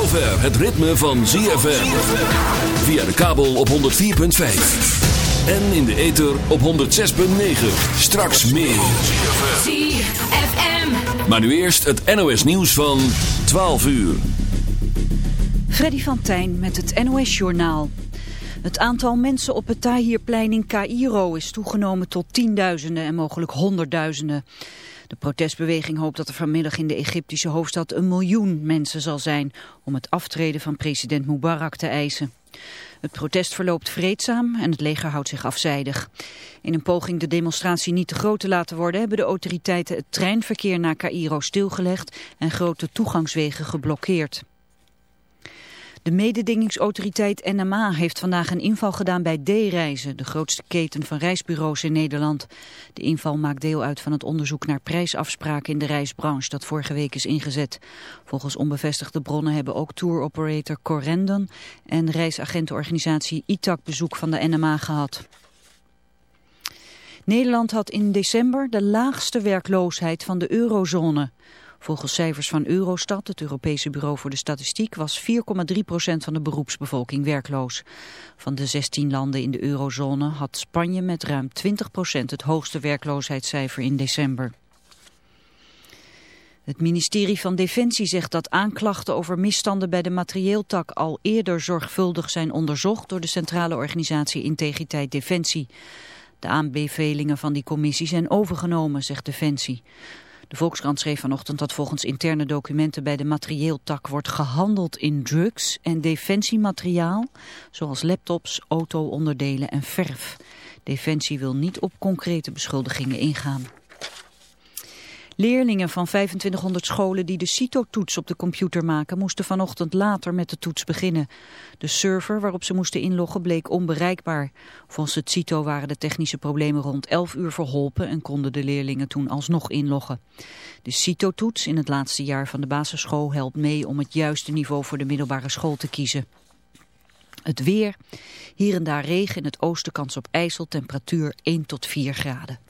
zover het ritme van ZFM. Via de kabel op 104.5. En in de ether op 106.9. Straks meer. ZFM. Maar nu eerst het NOS nieuws van 12 uur. Freddy van Tijn met het NOS-journaal. Het aantal mensen op het Tahrirplein in Cairo is toegenomen tot tienduizenden en mogelijk honderdduizenden. De protestbeweging hoopt dat er vanmiddag in de Egyptische hoofdstad een miljoen mensen zal zijn om het aftreden van president Mubarak te eisen. Het protest verloopt vreedzaam en het leger houdt zich afzijdig. In een poging de demonstratie niet te groot te laten worden... hebben de autoriteiten het treinverkeer naar Cairo stilgelegd... en grote toegangswegen geblokkeerd. De mededingingsautoriteit NMA heeft vandaag een inval gedaan bij D-Reizen, de grootste keten van reisbureaus in Nederland. De inval maakt deel uit van het onderzoek naar prijsafspraken in de reisbranche dat vorige week is ingezet. Volgens onbevestigde bronnen hebben ook touroperator Corendon en reisagentenorganisatie ITAC bezoek van de NMA gehad. Nederland had in december de laagste werkloosheid van de eurozone. Volgens cijfers van Eurostat, het Europese Bureau voor de Statistiek, was 4,3 procent van de beroepsbevolking werkloos. Van de 16 landen in de eurozone had Spanje met ruim 20 procent het hoogste werkloosheidscijfer in december. Het ministerie van Defensie zegt dat aanklachten over misstanden bij de materieeltak al eerder zorgvuldig zijn onderzocht door de Centrale Organisatie Integriteit Defensie. De aanbevelingen van die commissie zijn overgenomen, zegt Defensie. De Volkskrant schreef vanochtend dat volgens interne documenten bij de materieeltak wordt gehandeld in drugs en defensiemateriaal, zoals laptops, auto-onderdelen en verf. Defensie wil niet op concrete beschuldigingen ingaan. Leerlingen van 2500 scholen die de CITO-toets op de computer maken... moesten vanochtend later met de toets beginnen. De server waarop ze moesten inloggen bleek onbereikbaar. Volgens het CITO waren de technische problemen rond 11 uur verholpen... en konden de leerlingen toen alsnog inloggen. De CITO-toets in het laatste jaar van de basisschool helpt mee... om het juiste niveau voor de middelbare school te kiezen. Het weer. Hier en daar regen in het oosten kans op ijsel. Temperatuur 1 tot 4 graden.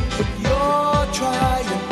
try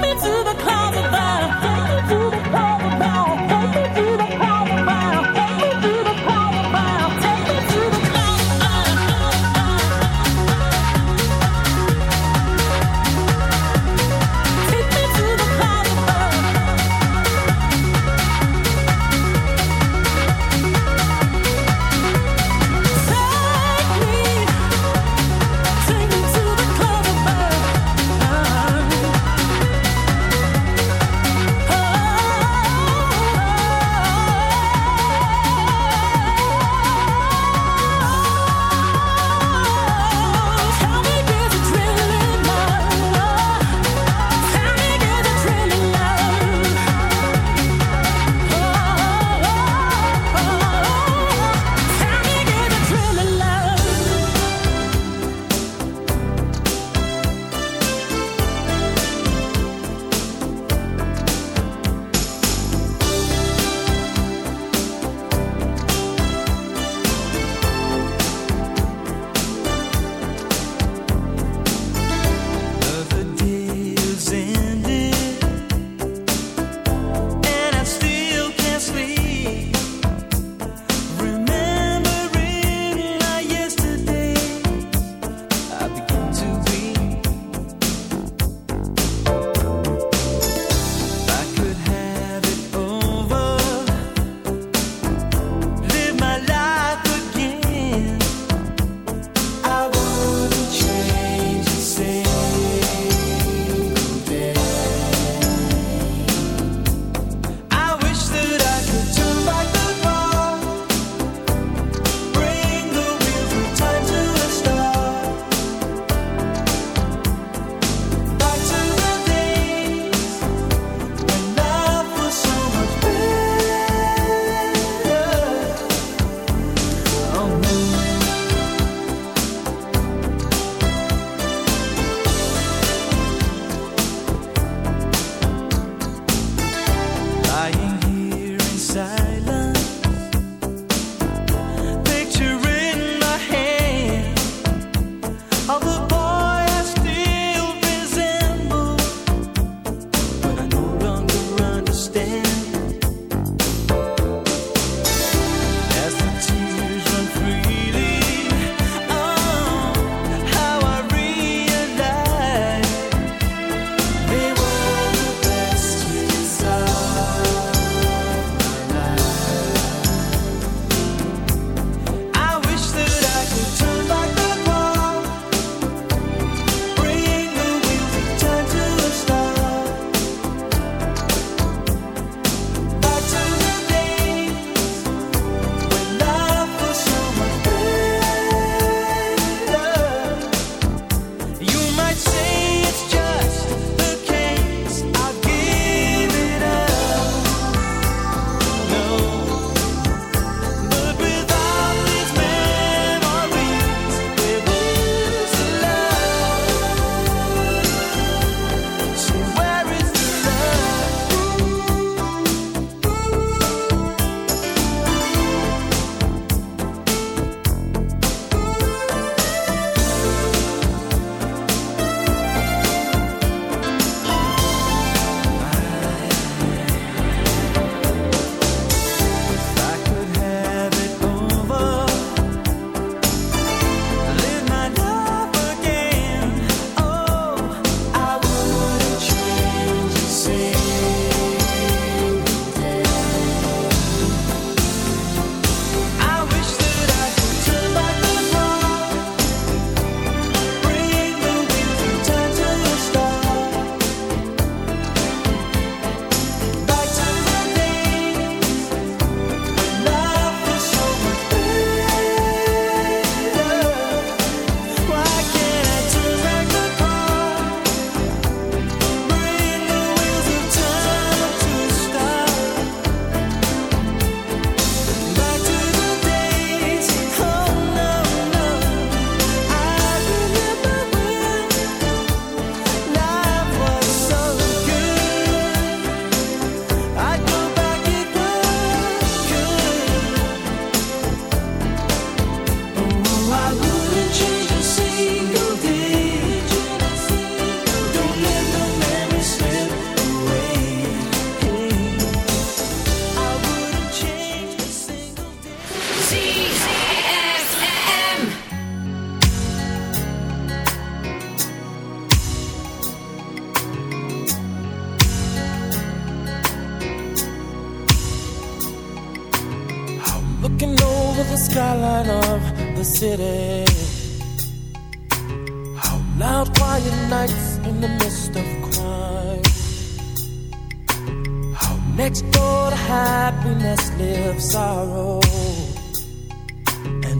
treatments.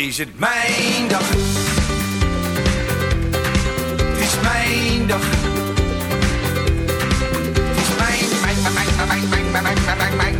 Is het mijn dag. Het is mijn dag. Het is mijn, mijn, mijn, mijn, mijn, mijn, mijn, mijn, mijn, mijn,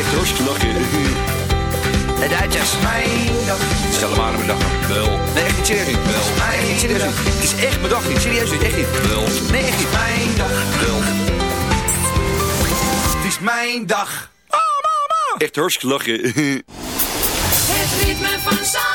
Echt hartstikke lachen. De Duitsers. Mijn dag. Stel hem aan mijn dag. Wel. Nee, echt niet serieus niet. Wel. Nee, niet serieus niet. Het is echt mijn dag niet. Serieus niet. Echt niet. Wel. Nee, echt niet. Mijn dag. Wel. Het is mijn dag. Echt hartstikke lachen. Het ritme van Zandvoort.